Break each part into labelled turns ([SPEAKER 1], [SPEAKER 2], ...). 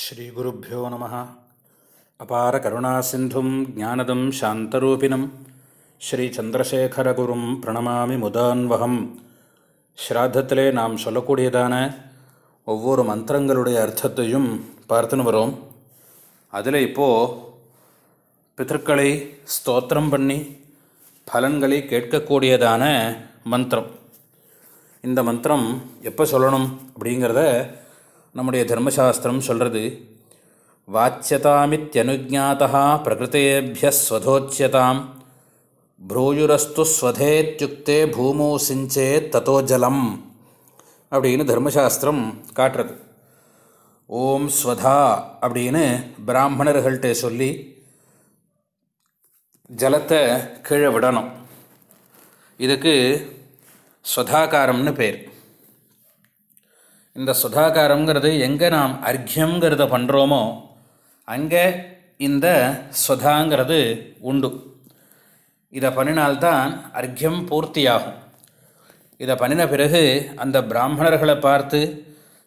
[SPEAKER 1] ஸ்ரீகுருப்போ நம. அபார கருணா சிந்தும் ஜானதம் சாந்தரூபிணம். ஸ்ரீச்சந்திரசேகரகுரும் பிரணமாமி முதான்வகம். ஸ்ராத்தத்திலே நாம் சொல்லக்கூடியதான ஒவ்வொரு மந்திரங்களுடைய அர்த்தத்தையும் பார்த்துன்னு வரோம். அதில் இப்போது பித்தர்களை ஸ்தோத்திரம் பண்ணி பலன்களை கேட்கக்கூடியதான மந்திரம். இந்த மந்திரம் எப்போ சொல்லணும் அப்படிங்கிறத நம்முடைய தர்மசாஸ்திரம் சொல்கிறது வாச்சியதாமித்யனுஜாத்தா பிரகிருத்தேபிய ஸ்வதோச்சியதாம் ப்ரூயுரஸ்து ஸ்வதேத்யுக்தே பூமோ சிஞ்சே தத்தோ ஜலம் அப்படின்னு தர்மசாஸ்திரம் காட்டுறது. ஓம் ஸ்வதா அப்படின்னு பிராமணர்கள்ட்ட சொல்லி ஜலத்தை கீழே விடணும். இதுக்கு ஸ்வதாகாரம்னு பேர். இந்த சுதாகாரங்கிறது எங்கே நாம் அர்க்கியங்கிறத பண்ணுறோமோ அங்கே இந்த சுதாங்கிறது உண்டு. இதை பண்ணினால்தான் அர்க்கியம் பூர்த்தியாகும். இதை பண்ணின பிறகு அந்த பிராமணர்களை பார்த்து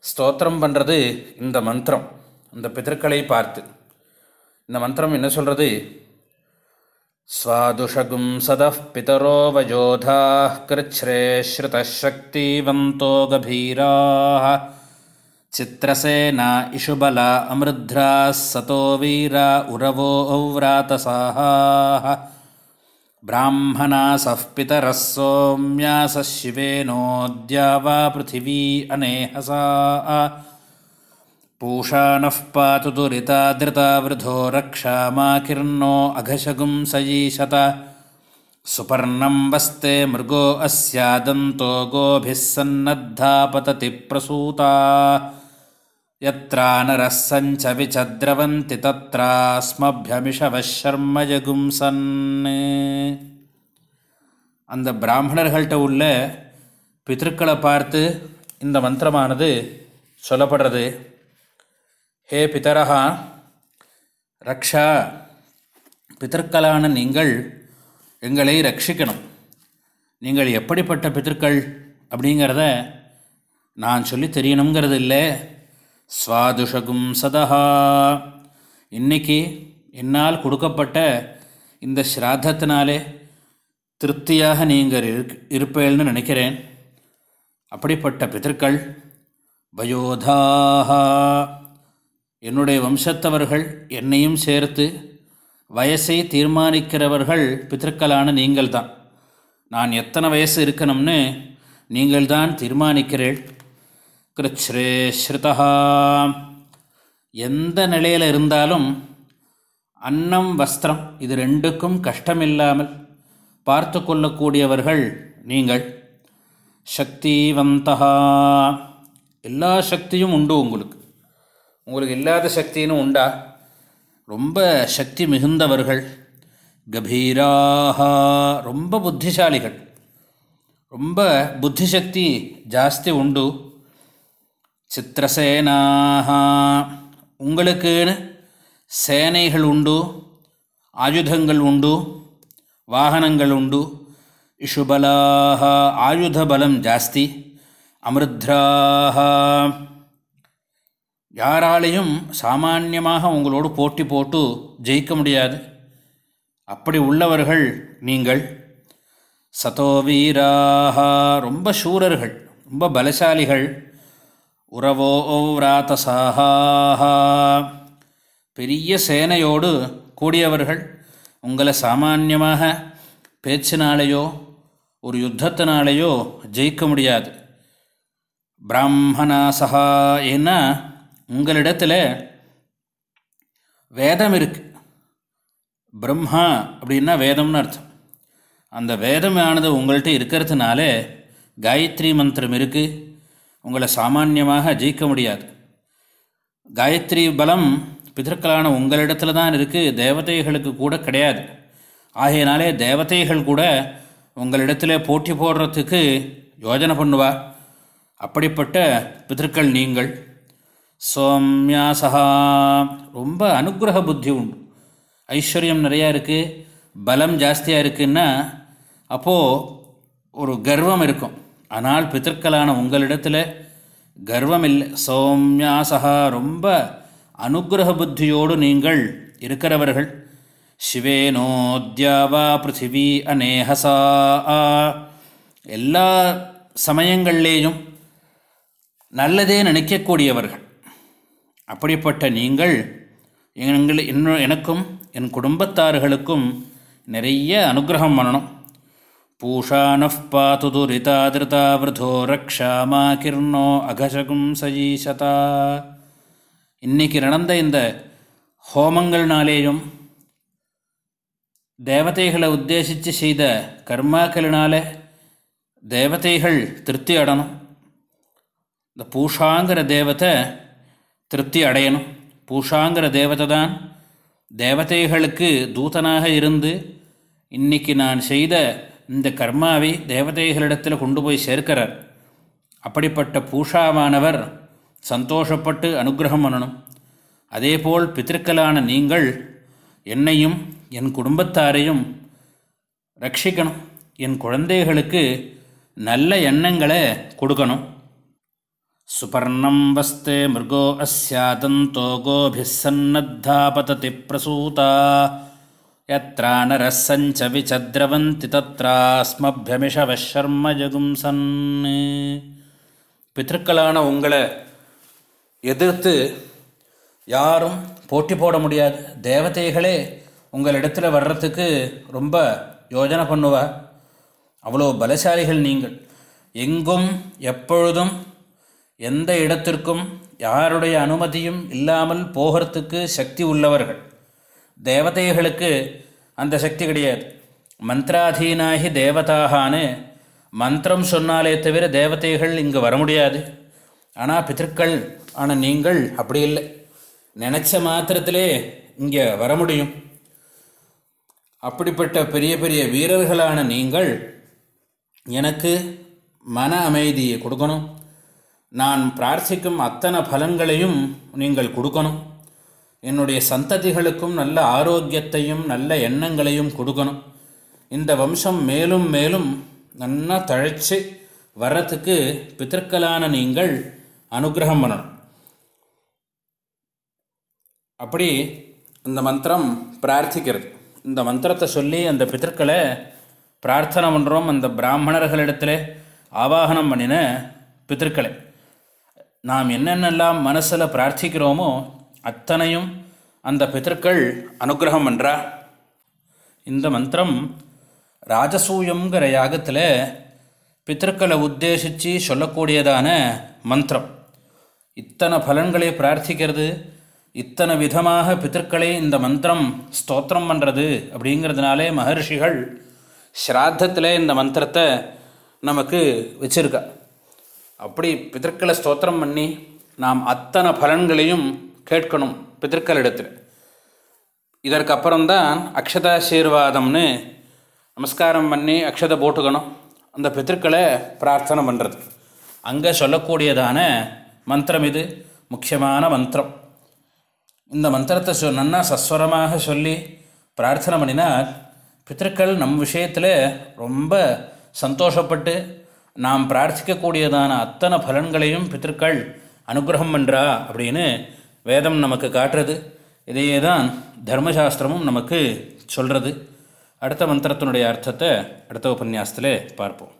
[SPEAKER 1] ஸ்தோத்திரம் பண்ணுறது இந்த மந்திரம் இந்த பிதற்களை பார்த்து. இந்த மந்திரம் என்ன சொல்கிறது स्वादुषगुं सदः पितरो वयोधाः कृच्छ्रे श्रुतशक्तिवन्तो गभीराः चित्रसेना इषुबला अमृध्राः सतो वीरा उरवो औव्रातसाहाः ब्राह्मणासः पितरः सोम्यासः शिवेनोऽद्या वा पृथिवी अनेहसा पूषा नः पातु दुरिता धृता वृधो रक्षा मा किर्नो अघशगुं सयीशत सुपर्णं वस्ते मृगो अस्यादन्तो गोभिः सन्नद्धा पतति प्रसूता यत्रा नरः सञ्च विचद्रवन्ति तत्रास्मभ्यमिषवः शर्म जगुंसन् அந்த பிராமணர்கள்ட்ட உள்ள பித்திருக்களை பார்த்து இந்த மந்திரமானது சொல்லப்படுறது ஹே பிதரஹா ரக்ஷா பிதற்களான நீங்கள் எங்களை ரட்சிக்கணும். நீங்கள் எப்படிப்பட்ட பிதற்கள் அப்படிங்கிறத நான் சொல்லி தெரியணுங்கிறது இல்லை. சுவாதுஷகும் சதஹா. இன்னைக்கு என்னால் கொடுக்கப்பட்ட இந்த ஸ்ராத்தத்தினாலே திருப்தியாக நீங்கள் இருக் இருப்பேள்னு நினைக்கிறேன். அப்படிப்பட்ட பிதற்கள் வயோதாஹா. என்னுடைய வம்சத்தவர்கள் என்னையும் சேர்த்து வயசை தீர்மானிக்கிறவர்கள் பித்தர்களான நீங்கள் தான் நான் எத்தனை வயசு இருக்கணும்னு நீங்கள் தான் தீர்மானிக்கிறேள் கிருச்ரே எந்த நிலையில் இருந்தாலும் அன்னம் வஸ்திரம் இது ரெண்டுக்கும் கஷ்டமில்லாமல் பார்த்து கொள்ளக்கூடியவர்கள் நீங்கள். சக்திவந்தா எல்லா சக்தியும் உண்டு உங்களுக்கு. உங்களுக்கு இல்லாத சக்தின்னு உண்டா? ரொம்ப சக்தி மிகுந்தவர்கள் கபீராக ரொம்ப புத்திசாலிகள். ரொம்ப புத்திசக்தி ஜாஸ்தி உண்டு. சித்திரசேனாக உங்களுக்குன்னு சேனைகள் உண்டு ஆயுதங்கள் உண்டு வாகனங்கள் உண்டு. இஷுபலாக ஆயுத பலம் ஜாஸ்தி அமிர்த்ராக யாராலையும் சாமானியமாக உங்களோடு போட்டி போட்டு ஜெயிக்க முடியாது. அப்படி உள்ளவர்கள் நீங்கள். சதோ வீராக ரொம்ப சூரர்கள் ரொம்ப பலசாலிகள். உறவோ விராத்தசாக பெரிய சேனையோடு கூடியவர்கள் உங்களை சாமானியமாக பேச்சினாலேயோ ஒரு யுத்தத்தினாலேயோ ஜெயிக்க முடியாது. பிராமணாசகா ஏன்னா உங்களிடத்தில் வேதம் இருக்குது பிரம்மா அப்படின்னா வேதம்னு அர்த்தம். அந்த வேதமானது உங்கள்கிட்ட இருக்கிறதுனால காயத்ரி மந்திரம் இருக்குது உங்களை சாமானியமாக ஜெயிக்க முடியாது. காயத்ரி பலம் பிதற்களான உங்களிடத்துல தான் இருக்குது தேவதைகளுக்கு கூட கிடையாது. ஆகையினாலே தேவதைகள் கூட உங்களிடத்தில் போட்டி போடுறதுக்கு யோஜனை பண்ணுவா. அப்படிப்பட்ட பிதற்கள் நீங்கள். சோம்யாசகா ரொம்ப அனுகிரக புத்தி உண்டு. ஐஸ்வர்யம் நிறையா இருக்குது பலம் ஜாஸ்தியாக இருக்குன்னா அப்போது ஒரு கர்வம் இருக்கும். ஆனால் பித்தர்களான உங்களிடத்தில் கர்வம் இல்லை. சௌமியாசகா ரொம்ப அனுகிரக புத்தியோடு நீங்கள் இருக்கிறவர்கள். சிவேனோத்யாவா பிருத்திவி அநேகசா. எல்லா சமயங்கள்லேயும் நல்லதே நினைக்கக்கூடியவர்கள். அப்படிப்பட்ட நீங்கள் எங்கள் இன்னும் எனக்கும் என் குடும்பத்தார்களுக்கும் நிறைய அனுகிரகம் பண்ணணும். பூஷானஃப் பாத்து துரிதா திருதா ரக்ஷாமா கிர்ணோ அகசகும் சஜீசதா இன்னைக்கு நடந்த இந்த ஹோமங்கள்னாலேயும் தேவதைகளை உத்தேசித்து செய்த கர்மாக்களினால தேவதைகள் திருப்தி அடணும். இந்த பூஷாங்கிற தேவத்தை திருப்தி அடையணும். பூஷாங்கிற தேவதை தான். தேவதைகளுக்கு தூதனாக இருந்து இன்னைக்கு நான் செய்த இந்த கர்மாவை தேவதைகளிடத்தில் கொண்டு போய் சேர்க்கிறார். அப்படிப்பட்ட பூஷாவானவர் சந்தோஷப்பட்டு அனுகிரகம் பண்ணணும். அதேபோல் பித்திருக்களான நீங்கள் என்னையும் என் குடும்பத்தாரையும் ரட்சிக்கணும். என் குழந்தைகளுக்கு நல்ல எண்ணங்களை கொடுக்கணும். சுபர்ணம் வஸ்தே மிருகோ அஸ்யாதந்தோ கோபிசன்னத்தா பததி பிரசூதா யத்ரா நரசஞ்ச விசத்ரவந்தி தத்ராஸ்மபியமிஷவ சர்ம ஜகும்சன் பித்திருக்களான உங்களை எதிர்த்து யாரும் போட்டி போட முடியாது. தேவதைகளே உங்களிடத்தில் வர்றதுக்கு ரொம்ப யோஜனை பண்ணுவா. அவ்வளோ பலசாலிகள் நீங்கள். எங்கும் எப்பொழுதும் எந்த இடத்திற்கும் யாருடைய அனுமதியும் இல்லாமல் போகிறதுக்கு சக்தி உள்ளவர்கள். தேவதைகளுக்கு அந்த சக்தி கிடையாது. மந்திராதீனாகி தேவதாகான்னு மந்திரம் சொன்னாலே தவிர தேவதைகள் இங்கே வர முடியாது. ஆனால் பித்திருக்கள் ஆனால் நீங்கள் அப்படி இல்லை. நினச்ச மாத்திரத்திலே இங்கே வர முடியும். அப்படிப்பட்ட பெரிய பெரிய வீரர்களான நீங்கள் எனக்கு மன அமைதியை கொடுக்கணும். நான் பிரார்த்திக்கும் அத்தனை பலன்களையும் நீங்கள் கொடுக்கணும். என்னுடைய சந்ததிகளுக்கும் நல்ல ஆரோக்கியத்தையும் நல்ல எண்ணங்களையும் கொடுக்கணும். இந்த வம்சம் மேலும் மேலும் நன்னா தழைச்சி வர்றதுக்கு பித்தர்களான நீங்கள் அனுகிரகம் பண்ணணும். அப்படி இந்த மந்திரம் பிரார்த்திக்கிறது. இந்த மந்திரத்தை சொல்லி அந்த பித்தர்களை பிரார்த்தனை பண்ணுறோம் அந்த பிராமணர்களிடத்தில் ஆவாகனம் பண்ணின பித்தர்களை நாம் என்னென்னலாம் மனசில் பிரார்த்திக்கிறோமோ அத்தனையும் அந்த பித்தர்கள் அனுகிரகம் பண்ணுறா இந்த மந்திரம் ராஜசூயங்கிற யாகத்தில் பித்தர்களை உத்தேசித்து சொல்லக்கூடியதான மந்திரம். இத்தனை பலன்களை பிரார்த்திக்கிறது இத்தனை விதமாக பித்தர்களை இந்த மந்திரம் ஸ்தோத்திரம் பண்ணுறது அப்படிங்கிறதுனாலே மகர்ஷிகள் ஸ்ராத்தத்தில் இந்த மந்திரத்தை நமக்கு வச்சுருக்கா. அப்படி பிதற்களை ஸ்தோத்திரம் பண்ணி நாம் அத்தனை பலன்களையும் கேட்கணும் பித்தர்களிடத்தில் இதற்கு அப்புறம்தான் அக்ஷதாசீர்வாதம்னு நமஸ்காரம் பண்ணி அக்ஷதை போட்டுக்கணும். அந்த பித்திருக்களை பிரார்த்தனை பண்ணுறது அங்கே சொல்லக்கூடியதான மந்திரம் இது. முக்கியமான மந்திரம். இந்த மந்திரத்தை சொ நன்னா சஸ்வரமாக சொல்லி பிரார்த்தனை பண்ணினால் பித்திருக்கள் நம் விஷயத்தில் ரொம்ப சந்தோஷப்பட்டு நாம் பிரார்த்திக்கக்கூடியதான அத்தனை பலன்களையும் பித்தர்கள் அனுகிரகம் பண்ணுறா அப்படின்னு வேதம் நமக்கு காட்டுறது. இதையே தான் தர்மசாஸ்திரமும் நமக்கு சொல்கிறது அடுத்த மந்திரத்தினுடைய அர்த்தத்தை அடுத்த உபன்யாசத்தில் பார்ப்போம்.